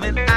coming.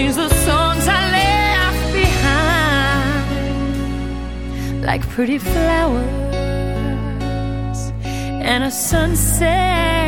These the songs I left behind, like pretty flowers and a sunset.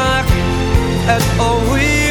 as always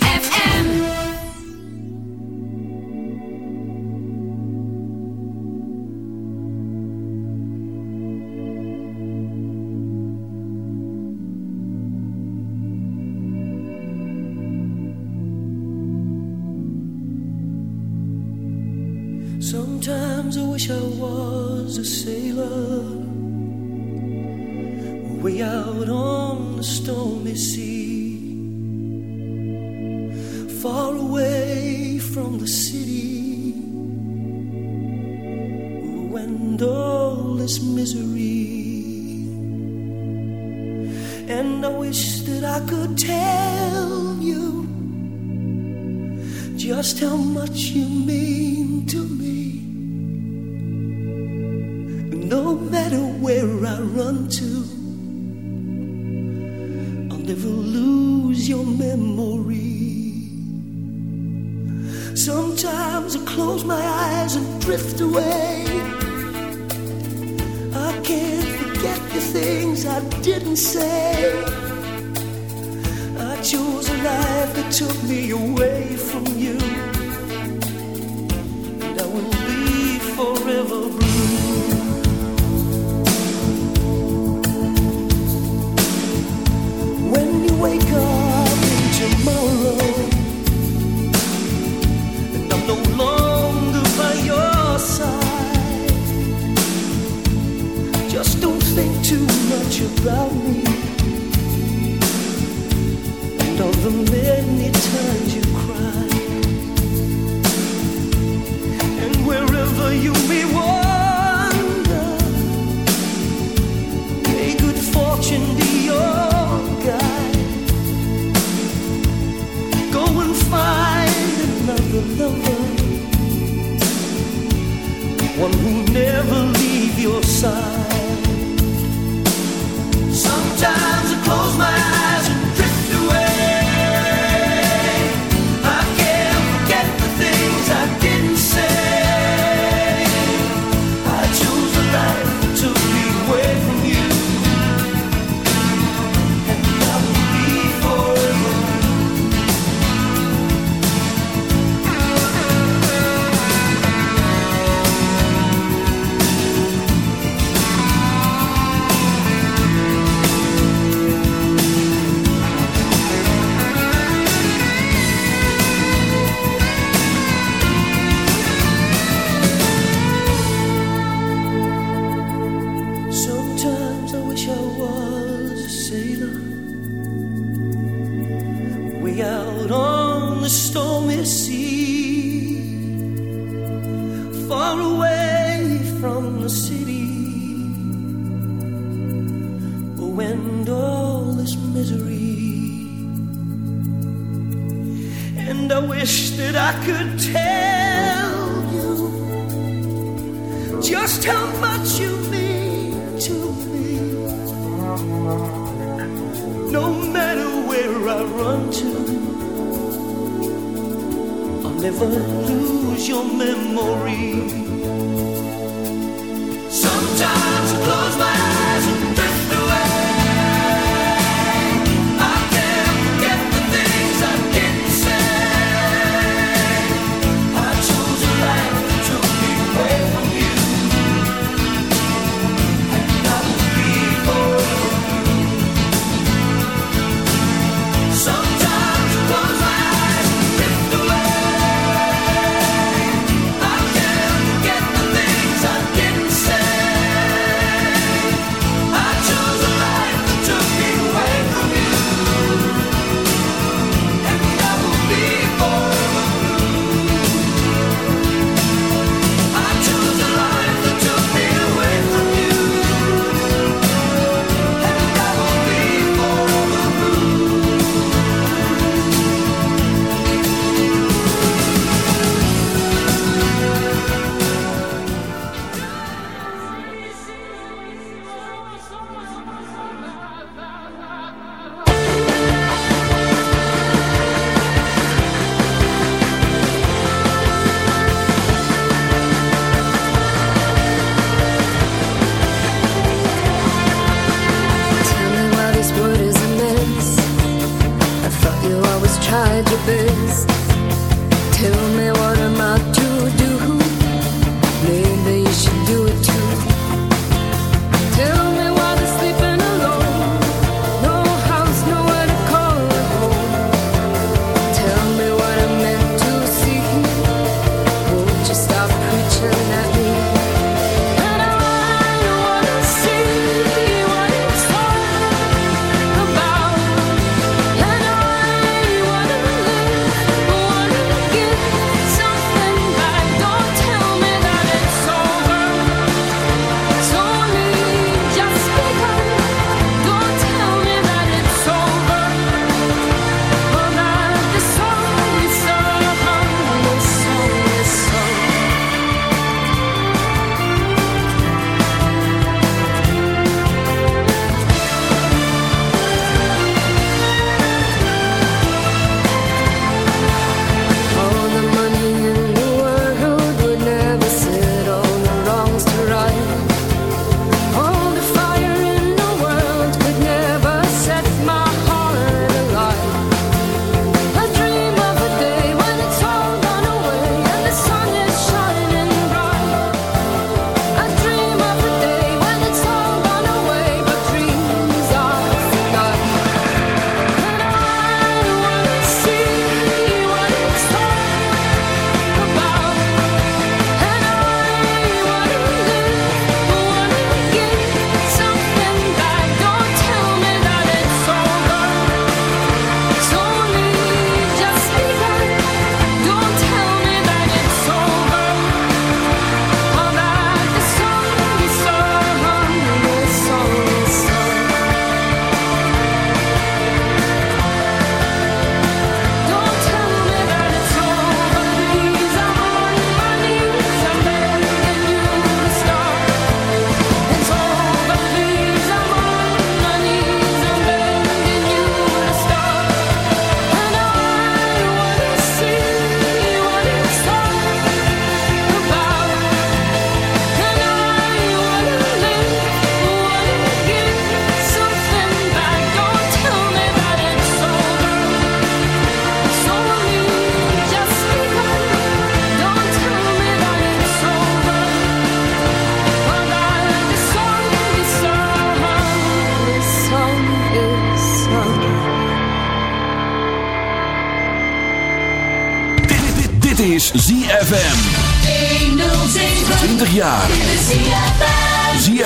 Sometimes.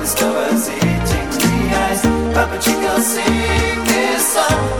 discovers he takes the eyes. Papa Chico sing this song.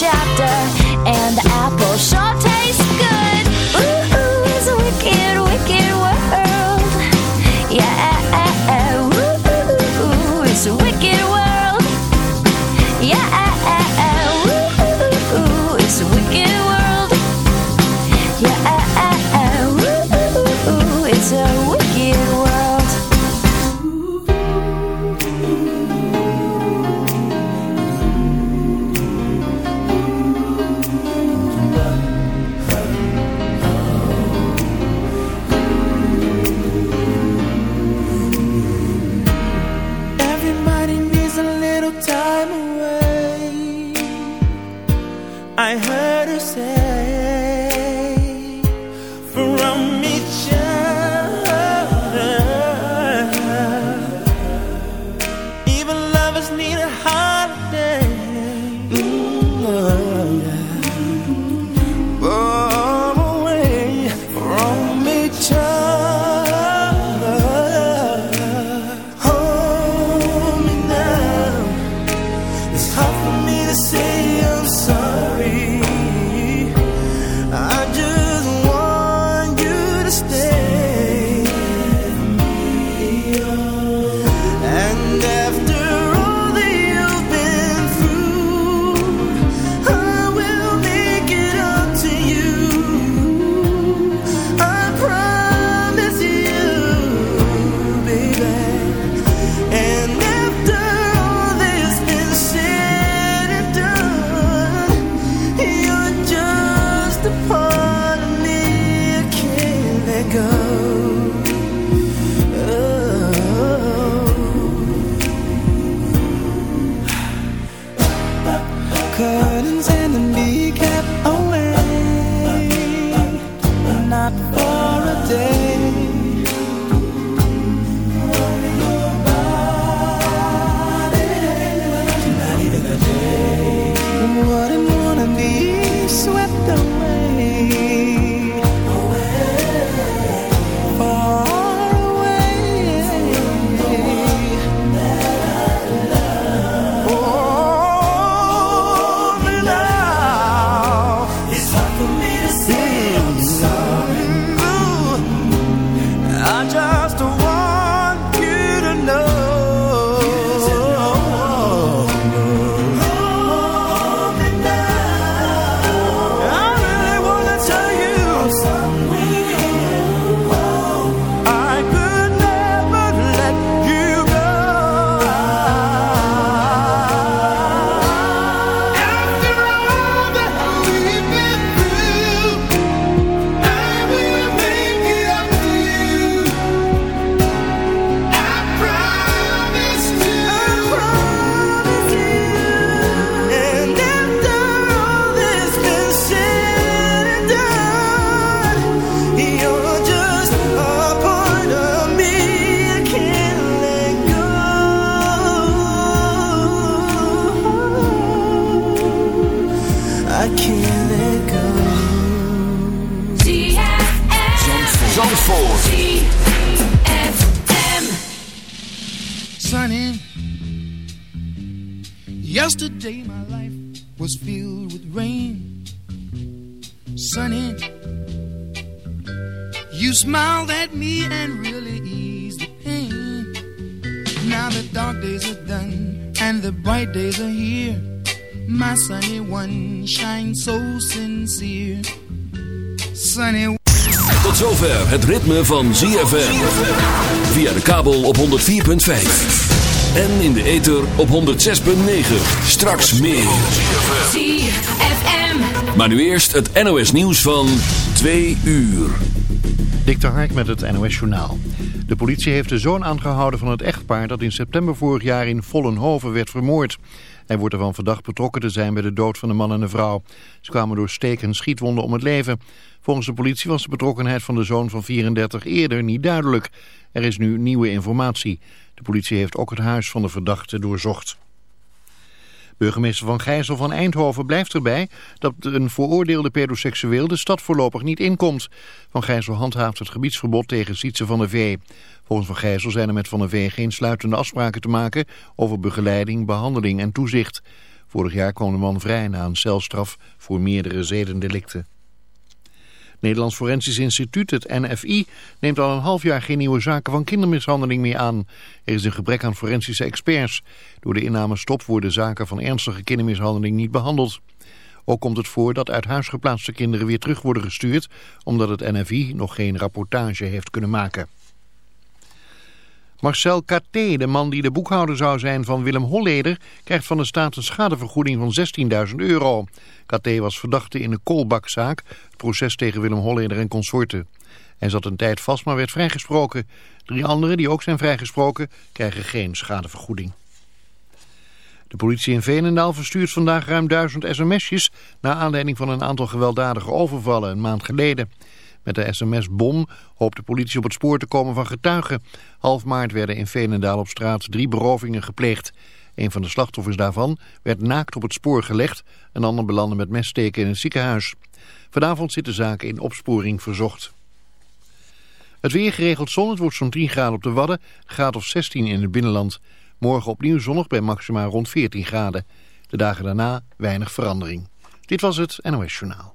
chapter van ZFM. Via de kabel op 104.5. En in de ether op 106.9. Straks meer. ZFM. Maar nu eerst het NOS nieuws van 2 uur. Dik de Hark met het NOS journaal. De politie heeft de zoon aangehouden van het echtpaar dat in september vorig jaar in Vollenhoven werd vermoord. Hij wordt ervan verdacht betrokken te zijn bij de dood van een man en een vrouw. Ze kwamen door steek- en schietwonden om het leven. Volgens de politie was de betrokkenheid van de zoon van 34 eerder niet duidelijk. Er is nu nieuwe informatie. De politie heeft ook het huis van de verdachte doorzocht. Burgemeester Van Gijzel van Eindhoven blijft erbij dat een veroordeelde pedoseksueel de stad voorlopig niet inkomt. Van Gijzel handhaaft het gebiedsverbod tegen Sietse van de V. Volgens Van Gijzel zijn er met Van de Vee geen sluitende afspraken te maken over begeleiding, behandeling en toezicht. Vorig jaar kwam de man vrij na een celstraf voor meerdere zedendelicten. Nederlands Forensisch Instituut, het NFI, neemt al een half jaar geen nieuwe zaken van kindermishandeling meer aan. Er is een gebrek aan forensische experts. Door de inname stop worden zaken van ernstige kindermishandeling niet behandeld. Ook komt het voor dat uit huis geplaatste kinderen weer terug worden gestuurd... omdat het NFI nog geen rapportage heeft kunnen maken. Marcel Carté, de man die de boekhouder zou zijn van Willem Holleder... krijgt van de staat een schadevergoeding van 16.000 euro. Carté was verdachte in de koolbakzaak, het proces tegen Willem Holleder en consorten. Hij zat een tijd vast, maar werd vrijgesproken. Drie anderen, die ook zijn vrijgesproken, krijgen geen schadevergoeding. De politie in Veenendaal verstuurt vandaag ruim duizend sms'jes... naar aanleiding van een aantal gewelddadige overvallen een maand geleden... Met de sms-bom hoopt de politie op het spoor te komen van getuigen. Half maart werden in Venendaal op straat drie berovingen gepleegd. Een van de slachtoffers daarvan werd naakt op het spoor gelegd. Een ander belandde met messteken in het ziekenhuis. Vanavond zit de zaak in opsporing verzocht. Het weer geregeld zon, wordt zo'n 10 graden op de Wadden, graad of 16 in het binnenland. Morgen opnieuw zonnig bij maxima rond 14 graden. De dagen daarna weinig verandering. Dit was het NOS Journaal.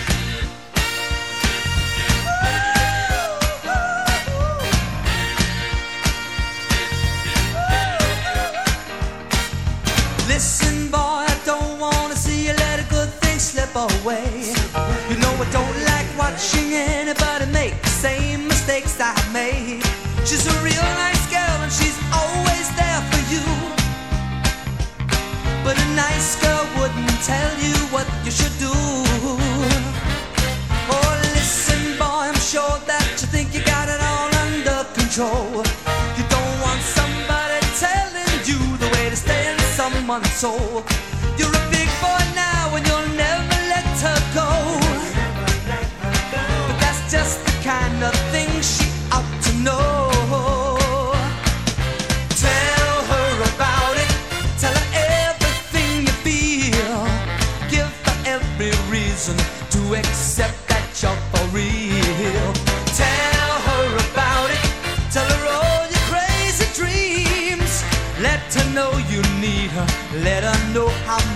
One soul